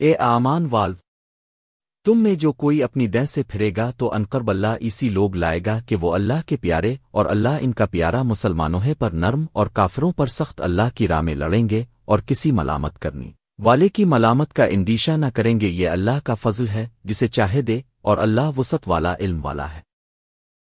اے آمان والو، تم میں جو کوئی اپنی دہ سے پھرے گا تو انقرب اللہ اسی لوگ لائے گا کہ وہ اللہ کے پیارے اور اللہ ان کا پیارا مسلمانوں ہے پر نرم اور کافروں پر سخت اللہ کی راہ میں لڑیں گے اور کسی ملامت کرنی۔ والے کی ملامت کا اندیشہ نہ کریں گے، یہ اللہ کا فضل ہے جسے چاہے دے اور اللہ وسط والا علم والا ہے۔